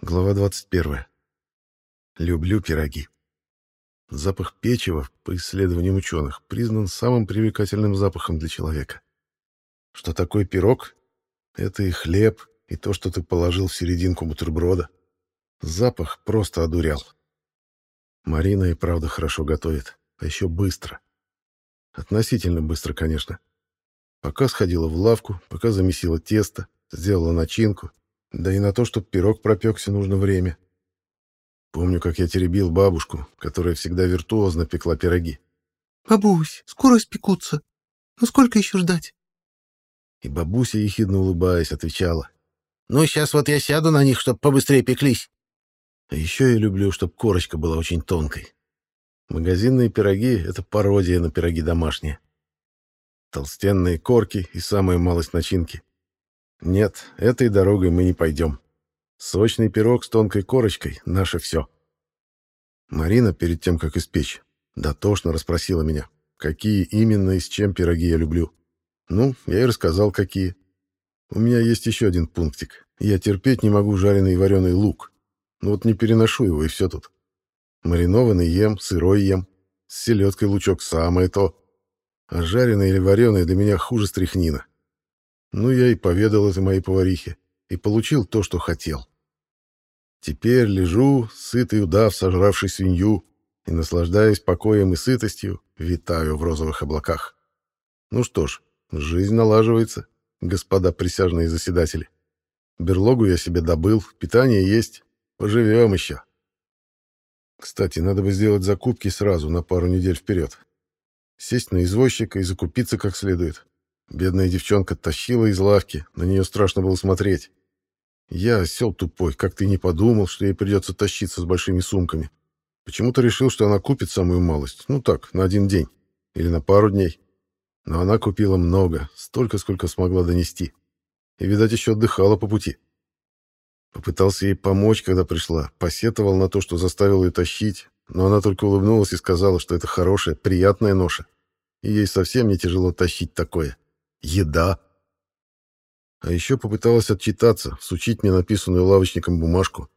Глава 21. Люблю пироги. Запах печива, по исследованиям ученых, признан самым привлекательным запахом для человека. Что такое пирог? Это и хлеб, и то, что ты положил в серединку бутерброда. Запах просто одурял. Марина и правда хорошо готовит, а еще быстро. Относительно быстро, конечно. Пока сходила в лавку, пока замесила тесто, сделала начинку, да и на то, чтобы пирог пропекся, нужно время. Помню, как я теребил бабушку, которая всегда виртуозно пекла пироги. «Бабусь, скоро испекутся. Ну сколько еще ждать?» И бабуся, ехидно улыбаясь, отвечала. «Ну, сейчас вот я сяду на них, чтобы побыстрее пеклись». А еще я люблю, чтобы корочка была очень тонкой. Магазинные пироги — это пародия на пироги домашние. Толстенные корки и самая малость начинки. Нет, этой дорогой мы не пойдем. Сочный пирог с тонкой корочкой — наше все. Марина, перед тем, как испечь, дотошно расспросила меня, какие именно и с чем пироги я люблю. Ну, я и рассказал, какие. У меня есть еще один пунктик. Я терпеть не могу жареный и вареный лук. Ну вот не переношу его, и все тут. Маринованный ем, сырой ем. С селедкой лучок самое то. А жареный или вареный для меня хуже стряхнина. Ну, я и поведал это моей поварихе, и получил то, что хотел. Теперь лежу, сытый удав, сожравший свинью, и, наслаждаясь покоем и сытостью, витаю в розовых облаках. Ну что ж, жизнь налаживается, господа присяжные заседатели. Берлогу я себе добыл, питание есть, поживем еще. Кстати, надо бы сделать закупки сразу, на пару недель вперед. Сесть на извозчика и закупиться как следует. Бедная девчонка тащила из лавки, на нее страшно было смотреть. Я, осел тупой, как ты не подумал, что ей придется тащиться с большими сумками. Почему-то решил, что она купит самую малость. Ну так, на один день. Или на пару дней. Но она купила много, столько, сколько смогла донести. И, видать, еще отдыхала по пути. Попытался ей помочь, когда пришла. Посетовал на то, что заставил ее тащить. Но она только улыбнулась и сказала, что это хорошая, приятная ноша. И ей совсем не тяжело тащить такое еда. А еще попыталась отчитаться, всучить мне написанную лавочником бумажку.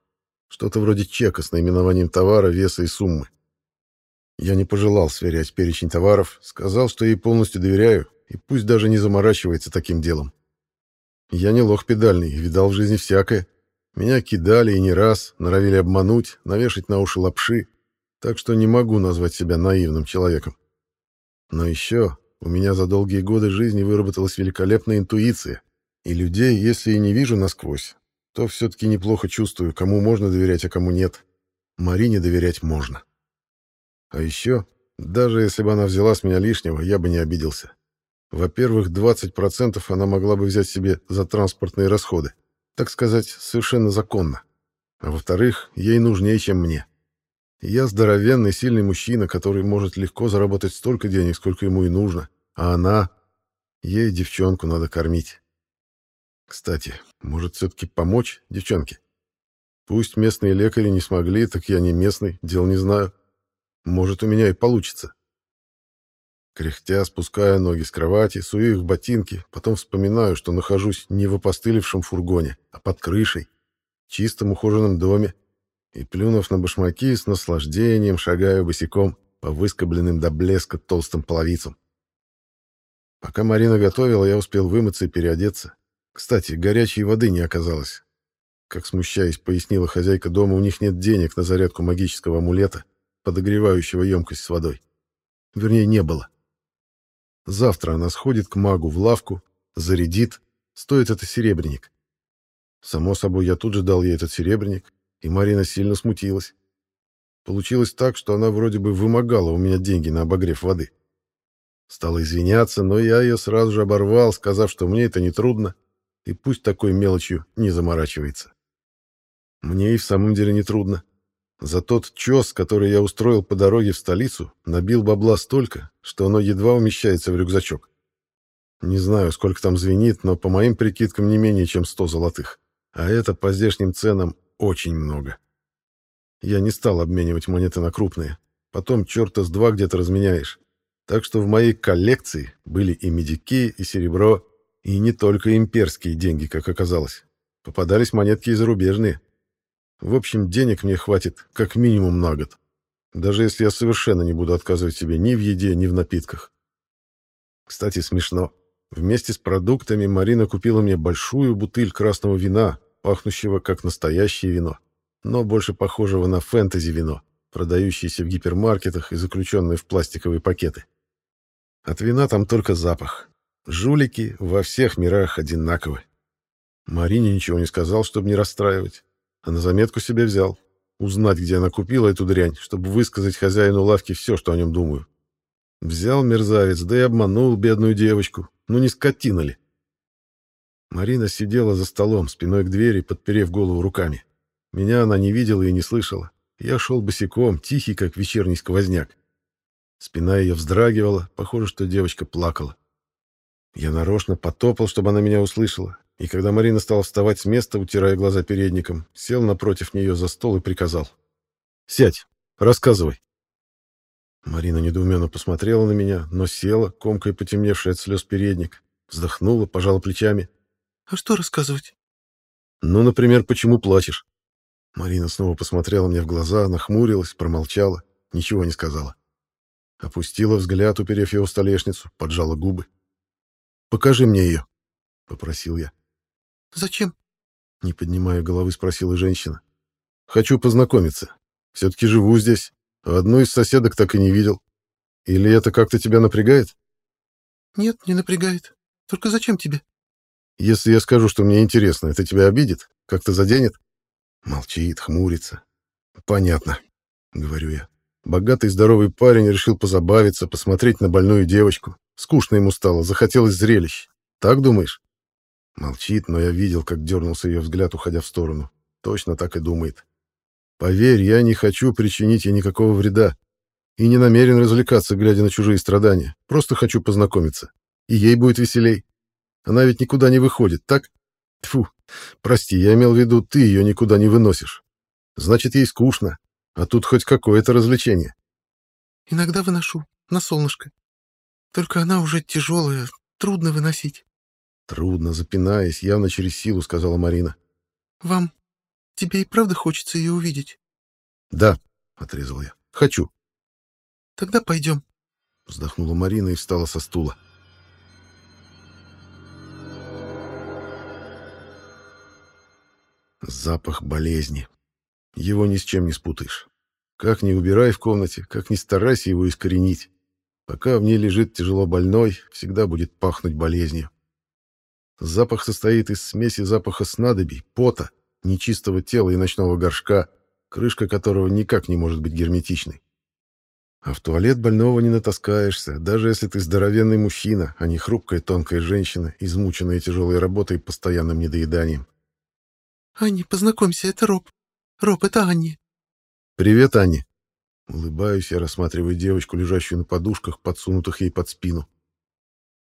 Что-то вроде чека с наименованием товара, веса и суммы. Я не пожелал сверять перечень товаров, сказал, что ей полностью доверяю, и пусть даже не заморачивается таким делом. Я не лох педальный, видал в жизни всякое. Меня кидали и не раз, норовили обмануть, навешать на уши лапши, так что не могу назвать себя наивным человеком. Но еще у меня за долгие годы жизни выработалась великолепная интуиция, и людей, если и не вижу насквозь, то все-таки неплохо чувствую, кому можно доверять, а кому нет. Марине доверять можно. А еще, даже если бы она взяла с меня лишнего, я бы не обиделся. Во-первых, 20% она могла бы взять себе за транспортные расходы, так сказать, совершенно законно. А во-вторых, ей нужнее, чем мне. Я здоровенный, сильный мужчина, который может легко заработать столько денег, сколько ему и нужно. А она... Ей девчонку надо кормить. Кстати, может все-таки помочь девчонке? Пусть местные лекари не смогли, так я не местный, дел не знаю. Может, у меня и получится. Кряхтя, спуская ноги с кровати, сую их в ботинки, потом вспоминаю, что нахожусь не в опостылевшем фургоне, а под крышей, в чистом ухоженном доме, и, плюнув на башмаки, с наслаждением шагаю босиком по выскобленным до блеска толстым половицам. Пока Марина готовила, я успел вымыться и переодеться. Кстати, горячей воды не оказалось. Как смущаясь, пояснила хозяйка дома, у них нет денег на зарядку магического амулета, подогревающего емкость с водой. Вернее, не было. Завтра она сходит к магу в лавку, зарядит. Стоит это серебряник. Само собой, я тут же дал ей этот серебряник, и Марина сильно смутилась. Получилось так, что она вроде бы вымогала у меня деньги на обогрев воды. Стала извиняться, но я ее сразу же оборвал, сказав, что мне это не трудно, и пусть такой мелочью не заморачивается. Мне и в самом деле не трудно. За тот чес, который я устроил по дороге в столицу, набил бабла столько, что оно едва умещается в рюкзачок. Не знаю, сколько там звенит, но по моим прикидкам не менее чем сто золотых. А это по здешним ценам очень много. Я не стал обменивать монеты на крупные. Потом черта с два где-то разменяешь. Так что в моей коллекции были и медики, и серебро, и не только имперские деньги, как оказалось. Попадались монетки и зарубежные. В общем, денег мне хватит как минимум на год. Даже если я совершенно не буду отказывать себе ни в еде, ни в напитках. Кстати, смешно. Вместе с продуктами Марина купила мне большую бутыль красного вина, пахнущего как настоящее вино, но больше похожего на фэнтези-вино, продающееся в гипермаркетах и заключенное в пластиковые пакеты. От вина там только запах. Жулики во всех мирах одинаковы. Марине ничего не сказал, чтобы не расстраивать, а на заметку себе взял. Узнать, где она купила эту дрянь, чтобы высказать хозяину лавки все, что о нем думаю. Взял мерзавец, да и обманул бедную девочку. Ну не скотина ли? Марина сидела за столом, спиной к двери, подперев голову руками. Меня она не видела и не слышала. Я шел босиком, тихий, как вечерний сквозняк. Спина ее вздрагивала, похоже, что девочка плакала. Я нарочно потопал, чтобы она меня услышала, и когда Марина стала вставать с места, утирая глаза передником, сел напротив нее за стол и приказал. «Сядь, рассказывай». Марина недоуменно посмотрела на меня, но села, комкой потемневший от слез передник, вздохнула, пожала плечами. «А что рассказывать?» «Ну, например, почему плачешь?» Марина снова посмотрела мне в глаза, нахмурилась, промолчала, ничего не сказала. Опустила взгляд, уперев его в столешницу, поджала губы. «Покажи мне ее», — попросил я. «Зачем?» — не поднимая головы, спросила женщина. «Хочу познакомиться. Все-таки живу здесь. Одну из соседок так и не видел. Или это как-то тебя напрягает?» «Нет, не напрягает. Только зачем тебе?» «Если я скажу, что мне интересно, это тебя обидит? Как-то заденет?» Молчит, хмурится. «Понятно», — говорю я. Богатый здоровый парень решил позабавиться, посмотреть на больную девочку. Скучно ему стало, захотелось зрелищ. Так думаешь? Молчит, но я видел, как дернулся ее взгляд, уходя в сторону. Точно так и думает. Поверь, я не хочу причинить ей никакого вреда. И не намерен развлекаться, глядя на чужие страдания. Просто хочу познакомиться. И ей будет веселей. Она ведь никуда не выходит, так? Тфу, прости, я имел в виду, ты ее никуда не выносишь. Значит, ей скучно. А тут хоть какое-то развлечение. Иногда выношу, на солнышко. Только она уже тяжелая, трудно выносить. Трудно, запинаясь, явно через силу, сказала Марина. Вам, тебе и правда хочется ее увидеть? Да, отрезал я. Хочу. Тогда пойдем. Вздохнула Марина и встала со стула. Запах болезни. Его ни с чем не спутаешь. Как ни убирай в комнате, как ни старайся его искоренить. Пока в ней лежит тяжело больной, всегда будет пахнуть болезнью. Запах состоит из смеси запаха снадобий, пота, нечистого тела и ночного горшка, крышка которого никак не может быть герметичной. А в туалет больного не натаскаешься, даже если ты здоровенный мужчина, а не хрупкая тонкая женщина, измученная тяжелой работой и постоянным недоеданием. «Анни, познакомься, это Роб. Роб, это Анни». «Привет, Анни». Улыбаюсь я, рассматривая девочку, лежащую на подушках, подсунутых ей под спину.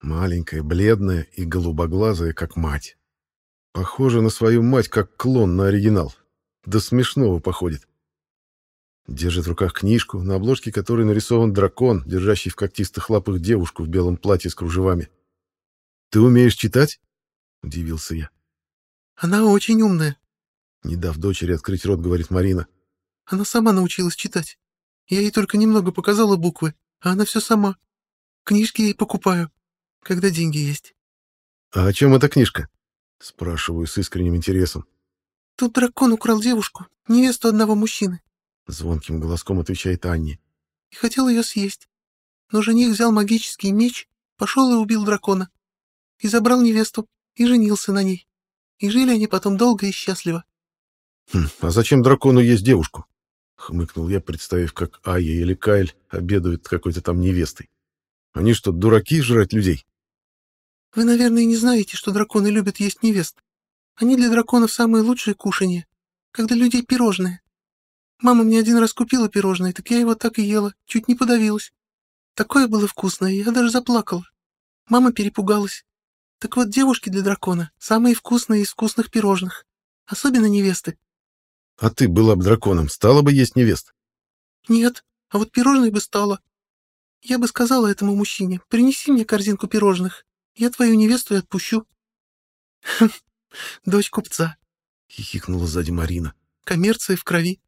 Маленькая, бледная и голубоглазая, как мать. Похожа на свою мать, как клон на оригинал. До смешного походит. Держит в руках книжку, на обложке которой нарисован дракон, держащий в когтистых лапах девушку в белом платье с кружевами. «Ты умеешь читать?» — удивился я. «Она очень умная», — не дав дочери открыть рот, говорит Марина. Она сама научилась читать. Я ей только немного показала буквы, а она все сама. Книжки ей покупаю, когда деньги есть. — А о чем эта книжка? — спрашиваю с искренним интересом. — Тут дракон украл девушку, невесту одного мужчины. — звонким голоском отвечает Анни. — И хотел ее съесть. Но жених взял магический меч, пошел и убил дракона. И забрал невесту, и женился на ней. И жили они потом долго и счастливо. Хм, — А зачем дракону есть девушку? Хмыкнул я, представив, как Ая или Кайль обедают какой-то там невестой. Они что, дураки жрать людей? Вы, наверное, не знаете, что драконы любят есть невест. Они для драконов самые лучшие кушанья, как для людей пирожные. Мама мне один раз купила пирожное, так я его так и ела, чуть не подавилась. Такое было вкусное, я даже заплакала. Мама перепугалась. Так вот, девушки для дракона самые вкусные из вкусных пирожных. Особенно невесты. А ты была бы драконом, стала бы есть невест? Нет, а вот пирожных бы стала. Я бы сказала этому мужчине, принеси мне корзинку пирожных, я твою невесту и отпущу. Дочь купца. Хихикнула сзади Марина. Коммерция в крови.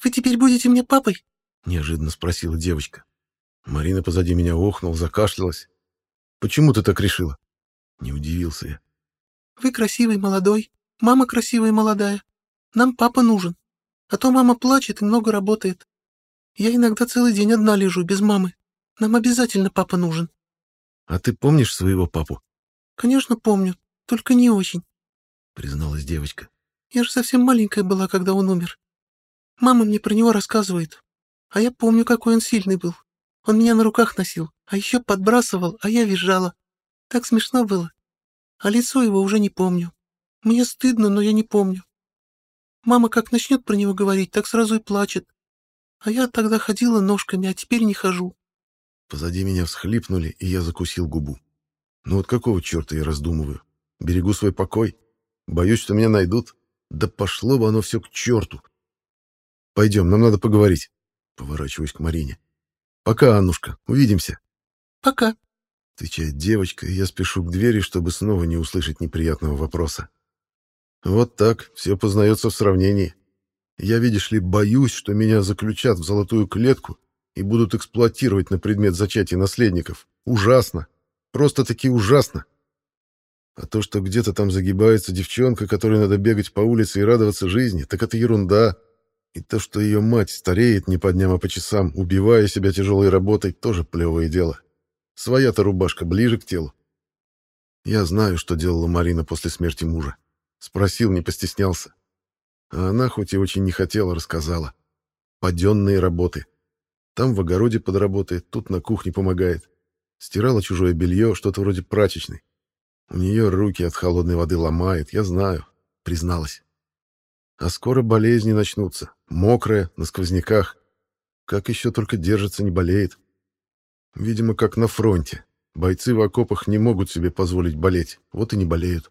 Вы теперь будете мне папой? Неожиданно спросила девочка. Марина позади меня охнула, закашлялась. Почему ты так решила? Не удивился я. Вы красивый, молодой. Мама красивая молодая. Нам папа нужен. А то мама плачет и много работает. Я иногда целый день одна лежу, без мамы. Нам обязательно папа нужен. А ты помнишь своего папу? Конечно, помню, только не очень, призналась девочка. Я же совсем маленькая была, когда он умер. Мама мне про него рассказывает. А я помню, какой он сильный был. Он меня на руках носил, а еще подбрасывал, а я визжала. Так смешно было. А лицо его уже не помню. Мне стыдно, но я не помню. Мама как начнет про него говорить, так сразу и плачет. А я тогда ходила ножками, а теперь не хожу. Позади меня всхлипнули, и я закусил губу. Ну вот какого черта я раздумываю? Берегу свой покой? Боюсь, что меня найдут? Да пошло бы оно все к черту. Пойдем, нам надо поговорить. Поворачиваюсь к Марине. Пока, Аннушка, увидимся. Пока. Отвечает девочка, и я спешу к двери, чтобы снова не услышать неприятного вопроса. Вот так, все познается в сравнении. Я, видишь ли, боюсь, что меня заключат в золотую клетку и будут эксплуатировать на предмет зачатия наследников. Ужасно. Просто-таки ужасно. А то, что где-то там загибается девчонка, которой надо бегать по улице и радоваться жизни, так это ерунда. И то, что ее мать стареет не по дням, а по часам, убивая себя тяжелой работой, тоже плевое дело. Своя-то рубашка ближе к телу. Я знаю, что делала Марина после смерти мужа. Спросил, не постеснялся. А она, хоть и очень не хотела, рассказала. Паденные работы. Там в огороде подработает, тут на кухне помогает. Стирала чужое белье, что-то вроде прачечной. У нее руки от холодной воды ломает, я знаю, призналась. А скоро болезни начнутся. Мокрая, на сквозняках. Как еще только держится, не болеет. Видимо, как на фронте. Бойцы в окопах не могут себе позволить болеть, вот и не болеют.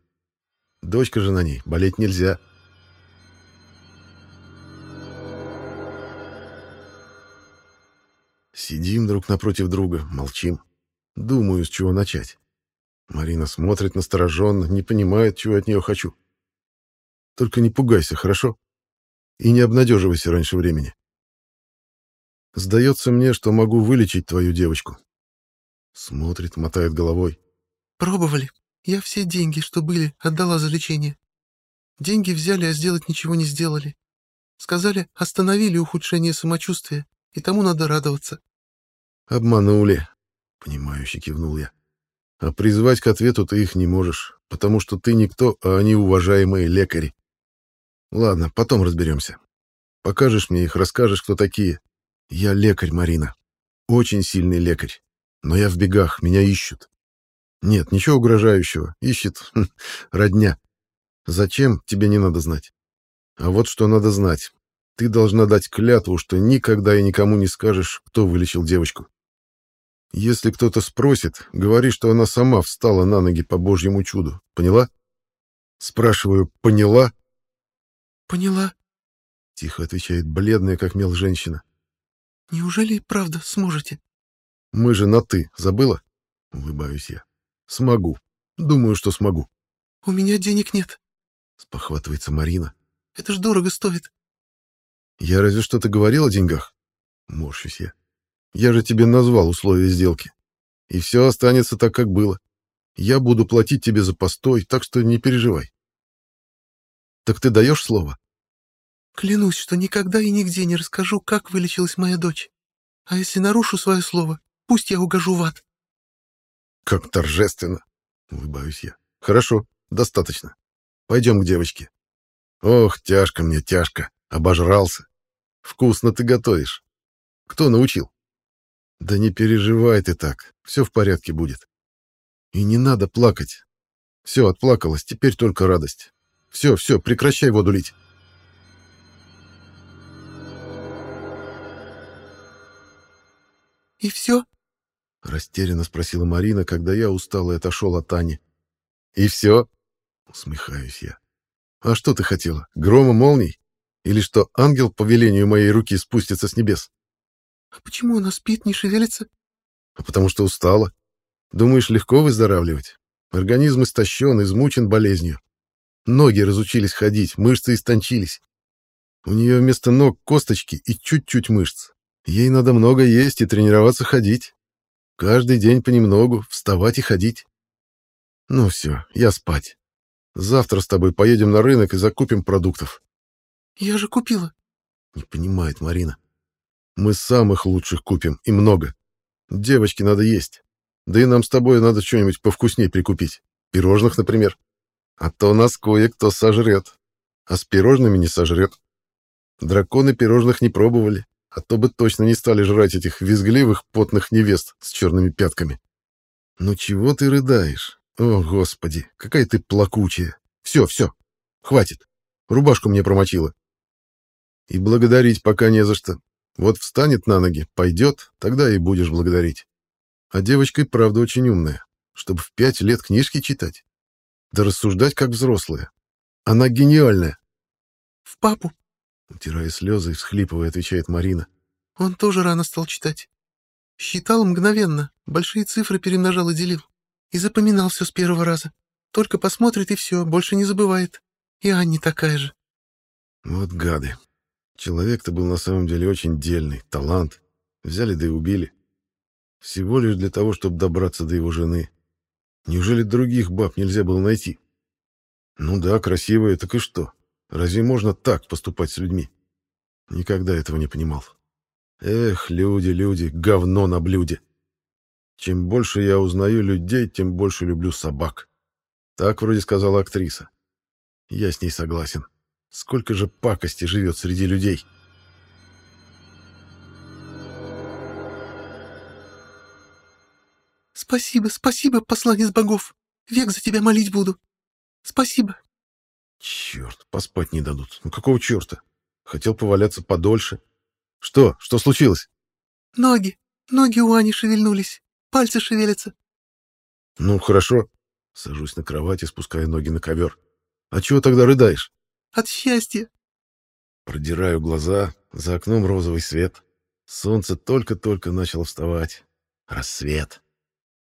Дочка же на ней, болеть нельзя. Сидим друг напротив друга, молчим. Думаю, с чего начать. Марина смотрит настороженно, не понимает, чего от нее хочу. Только не пугайся, хорошо? И не обнадеживайся раньше времени. Сдается мне, что могу вылечить твою девочку. Смотрит, мотает головой. Пробовали. Я все деньги, что были, отдала за лечение. Деньги взяли, а сделать ничего не сделали. Сказали, остановили ухудшение самочувствия, и тому надо радоваться. Обманули, понимающе кивнул я. А призвать к ответу ты их не можешь, потому что ты никто, а они уважаемые лекари. Ладно, потом разберемся. Покажешь мне их, расскажешь, кто такие. Я лекарь, Марина. Очень сильный лекарь. Но я в бегах, меня ищут. Нет, ничего угрожающего. Ищет хм, родня. Зачем, тебе не надо знать. А вот что надо знать. Ты должна дать клятву, что никогда и никому не скажешь, кто вылечил девочку. Если кто-то спросит, говори, что она сама встала на ноги по божьему чуду. Поняла? Спрашиваю, поняла? Поняла. Тихо отвечает бледная, как мел женщина. Неужели и правда сможете? Мы же на «ты», забыла? Улыбаюсь я. Смогу. Думаю, что смогу. У меня денег нет. Спохватывается Марина. Это ж дорого стоит. Я разве что-то говорил о деньгах? Морщусь я. Я же тебе назвал условия сделки. И все останется так, как было. Я буду платить тебе за постой, так что не переживай. Так ты даешь слово? Клянусь, что никогда и нигде не расскажу, как вылечилась моя дочь. А если нарушу свое слово, пусть я угожу в ад. Как торжественно, улыбаюсь я. Хорошо, достаточно. Пойдем к девочке. Ох, тяжко мне, тяжко. Обожрался. Вкусно ты готовишь. Кто научил? Да не переживай ты так, все в порядке будет. И не надо плакать. Все, отплакалась, теперь только радость. Все, все, прекращай воду лить. «И все?» — растерянно спросила Марина, когда я устал и отошел от Тани. «И все?» — усмехаюсь я. «А что ты хотела? Грома молний? Или что ангел по велению моей руки спустится с небес?» «А почему она спит, не шевелится?» «А потому что устала. Думаешь, легко выздоравливать? Организм истощен, измучен болезнью. Ноги разучились ходить, мышцы истончились. У нее вместо ног косточки и чуть-чуть мышц. Ей надо много есть и тренироваться ходить. Каждый день понемногу вставать и ходить. Ну все, я спать. Завтра с тобой поедем на рынок и закупим продуктов. Я же купила. Не понимает Марина. Мы самых лучших купим, и много. Девочке надо есть. Да и нам с тобой надо что-нибудь повкуснее прикупить. Пирожных, например. А то нас кое-кто сожрет. А с пирожными не сожрет. Драконы пирожных не пробовали, а то бы точно не стали жрать этих визгливых потных невест с черными пятками. Ну чего ты рыдаешь? О, господи, какая ты плакучая. Все, все, хватит. Рубашку мне промочила. И благодарить пока не за что. Вот встанет на ноги, пойдет, тогда и будешь благодарить. А девочка и правда очень умная, чтобы в пять лет книжки читать. Да рассуждать как взрослая. Она гениальная. — В папу. Утирая слезы всхлипывая, отвечает Марина. — Он тоже рано стал читать. Считал мгновенно, большие цифры перемножал и делил. И запоминал все с первого раза. Только посмотрит и все, больше не забывает. И Анне такая же. Вот гады. Человек-то был на самом деле очень дельный, талант. Взяли да и убили. Всего лишь для того, чтобы добраться до его жены. Неужели других баб нельзя было найти? Ну да, красивые, так и что? Разве можно так поступать с людьми? Никогда этого не понимал. Эх, люди, люди, говно на блюде. Чем больше я узнаю людей, тем больше люблю собак. Так вроде сказала актриса. Я с ней согласен. Сколько же пакости живет среди людей. Спасибо, спасибо, посланец богов. Век за тебя молить буду. Спасибо. Черт, поспать не дадут. Ну какого черта? Хотел поваляться подольше. Что? Что случилось? Ноги. Ноги у Ани шевельнулись. Пальцы шевелятся. Ну, хорошо. Сажусь на кровати, спуская ноги на ковер. А чего тогда рыдаешь? От счастья. Продираю глаза, за окном розовый свет. Солнце только-только начало вставать. Рассвет.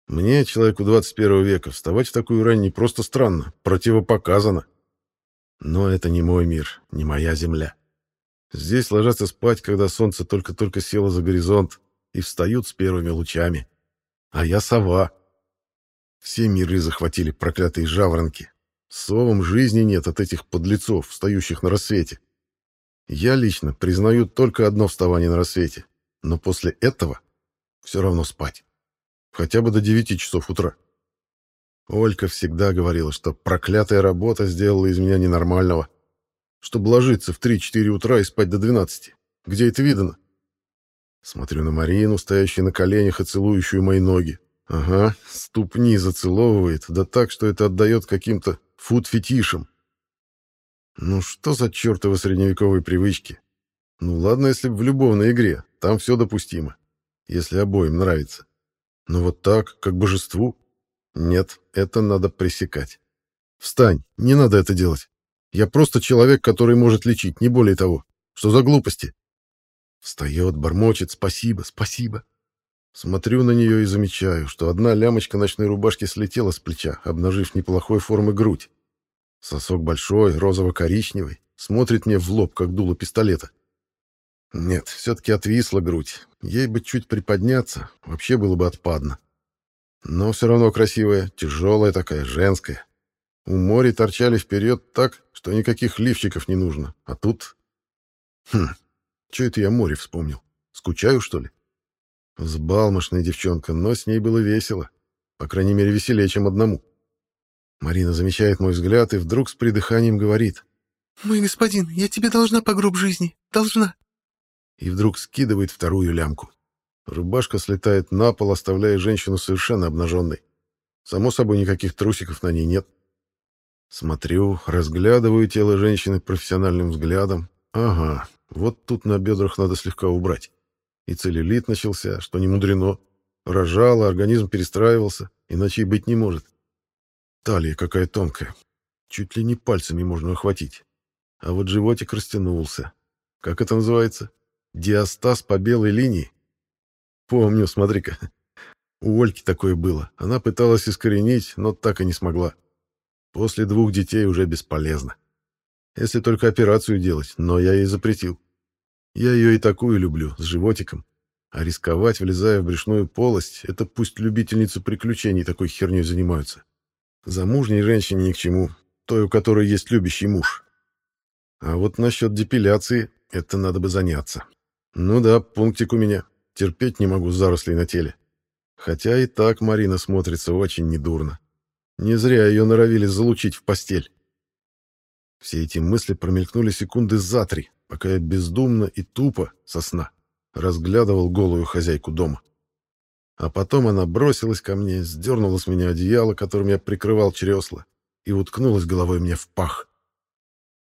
Мне, человеку 21 века, вставать в такую рань не просто странно, противопоказано. Но это не мой мир, не моя земля. Здесь ложатся спать, когда солнце только-только село за горизонт, и встают с первыми лучами. А я сова. Все миры захватили проклятые жаворонки. Совам жизни нет от этих подлецов, встающих на рассвете. Я лично признаю только одно вставание на рассвете, но после этого все равно спать. Хотя бы до 9 часов утра. Олька всегда говорила, что проклятая работа сделала из меня ненормального. Чтобы ложиться в 3-4 утра и спать до 12. Где это видано? Смотрю на Марину, стоящую на коленях и целующую мои ноги. Ага, ступни зацеловывает, да так, что это отдает каким-то фуд-фетишам. Ну что за чертовы средневековые привычки? Ну ладно, если в любовной игре, там все допустимо, если обоим нравится. Но вот так, как божеству? Нет, это надо пресекать. Встань, не надо это делать. Я просто человек, который может лечить, не более того. Что за глупости? Встает, бормочет «спасибо, спасибо». Смотрю на нее и замечаю, что одна лямочка ночной рубашки слетела с плеча, обнажив неплохой формы грудь. Сосок большой, розово-коричневый, смотрит мне в лоб, как дуло пистолета. Нет, все-таки отвисла грудь. Ей бы чуть приподняться, вообще было бы отпадно. Но все равно красивая, тяжелая такая, женская. У моря торчали вперед так, что никаких лифчиков не нужно. А тут... Хм, что это я море вспомнил? Скучаю, что ли? Взбалмошная девчонка, но с ней было весело. По крайней мере, веселее, чем одному. Марина замечает мой взгляд и вдруг с придыханием говорит. «Мой господин, я тебе должна по гроб жизни. Должна и вдруг скидывает вторую лямку. Рубашка слетает на пол, оставляя женщину совершенно обнаженной. Само собой, никаких трусиков на ней нет. Смотрю, разглядываю тело женщины профессиональным взглядом. Ага, вот тут на бедрах надо слегка убрать. И целлюлит начался, что не мудрено. Рожала, организм перестраивался, иначе и быть не может. Талия какая тонкая. Чуть ли не пальцами можно охватить. А вот животик растянулся. Как это называется? Диастаз по белой линии? Помню, смотри-ка. У Ольки такое было. Она пыталась искоренить, но так и не смогла. После двух детей уже бесполезно. Если только операцию делать, но я ей запретил. Я ее и такую люблю, с животиком. А рисковать, влезая в брюшную полость, это пусть любительницы приключений такой херней занимаются. Замужней женщине ни к чему, той, у которой есть любящий муж. А вот насчет депиляции, это надо бы заняться. Ну да, пунктик у меня. Терпеть не могу зарослей на теле. Хотя и так Марина смотрится очень недурно. Не зря ее норовили залучить в постель. Все эти мысли промелькнули секунды за три, пока я бездумно и тупо, со сна, разглядывал голую хозяйку дома. А потом она бросилась ко мне, сдернула с меня одеяло, которым я прикрывал чресла, и уткнулась головой мне в пах.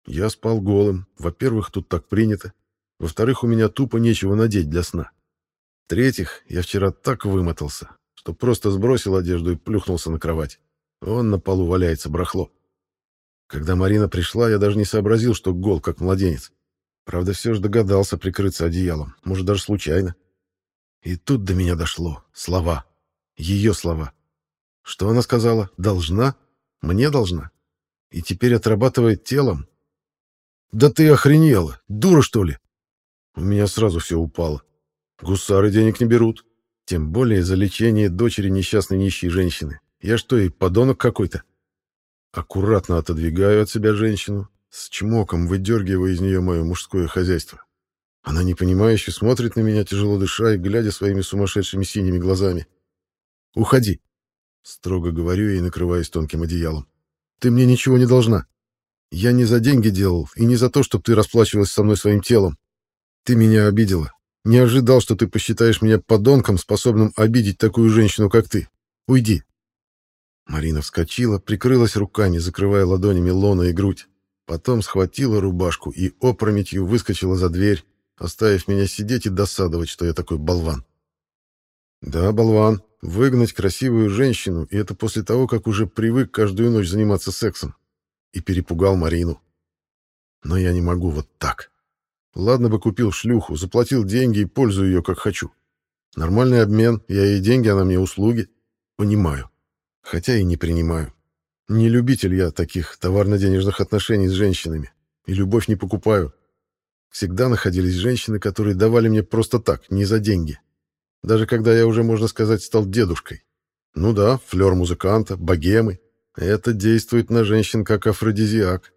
Я спал голым. Во-первых, тут так принято. Во-вторых, у меня тупо нечего надеть для сна. В-третьих, я вчера так вымотался, что просто сбросил одежду и плюхнулся на кровать. Он на полу валяется брахло. Когда Марина пришла, я даже не сообразил, что гол, как младенец. Правда, все же догадался прикрыться одеялом, может, даже случайно. И тут до меня дошло. Слова. Ее слова. Что она сказала? Должна? Мне должна? И теперь отрабатывает телом? Да ты охренела! Дура, что ли? У меня сразу все упало. Гусары денег не берут. Тем более за лечение дочери несчастной нищей женщины. Я что, и подонок какой-то? Аккуратно отодвигаю от себя женщину, с чмоком выдергивая из нее мое мужское хозяйство. Она непонимающе смотрит на меня, тяжело дыша и глядя своими сумасшедшими синими глазами. «Уходи!» — строго говорю и накрываюсь тонким одеялом. «Ты мне ничего не должна. Я не за деньги делал и не за то, чтобы ты расплачивалась со мной своим телом. Ты меня обидела. Не ожидал, что ты посчитаешь меня подонком, способным обидеть такую женщину, как ты. Уйди!» Марина вскочила, прикрылась руками, закрывая ладонями лона и грудь. Потом схватила рубашку и опрометью выскочила за дверь, оставив меня сидеть и досадовать, что я такой болван. Да, болван, выгнать красивую женщину, и это после того, как уже привык каждую ночь заниматься сексом. И перепугал Марину. Но я не могу вот так. Ладно бы купил шлюху, заплатил деньги и пользую ее как хочу. Нормальный обмен, я ей деньги, она мне услуги. Понимаю хотя и не принимаю. Не любитель я таких товарно-денежных отношений с женщинами, и любовь не покупаю. Всегда находились женщины, которые давали мне просто так, не за деньги. Даже когда я уже, можно сказать, стал дедушкой. Ну да, флер музыканта, богемы. Это действует на женщин как афродизиак.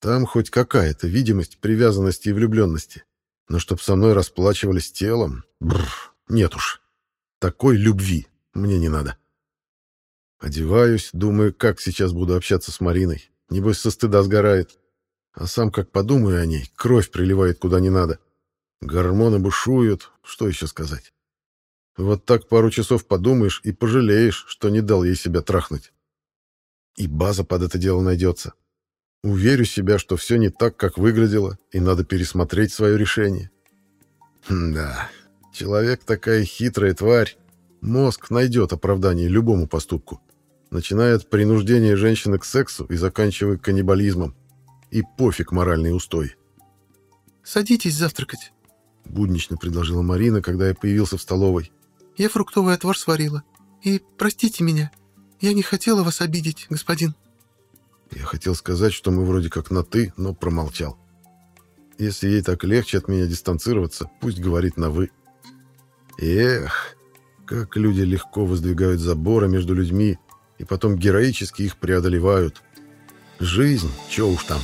Там хоть какая-то видимость привязанности и влюбленности. Но чтоб со мной расплачивались телом, бррр, нет уж. Такой любви мне не надо. Одеваюсь, думаю, как сейчас буду общаться с Мариной. Небось, со стыда сгорает. А сам, как подумаю о ней, кровь приливает куда не надо. Гормоны бушуют, что еще сказать. Вот так пару часов подумаешь и пожалеешь, что не дал ей себя трахнуть. И база под это дело найдется. Уверю себя, что все не так, как выглядело, и надо пересмотреть свое решение. Хм, да, человек такая хитрая тварь. Мозг найдет оправдание любому поступку начиная от принуждения женщины к сексу и заканчивая каннибализмом. И пофиг моральные устои. «Садитесь завтракать», — буднично предложила Марина, когда я появился в столовой. «Я фруктовый отвар сварила. И простите меня, я не хотела вас обидеть, господин». Я хотел сказать, что мы вроде как на «ты», но промолчал. Если ей так легче от меня дистанцироваться, пусть говорит на «вы». Эх, как люди легко воздвигают заборы между людьми, и потом героически их преодолевают. Жизнь, чё уж там.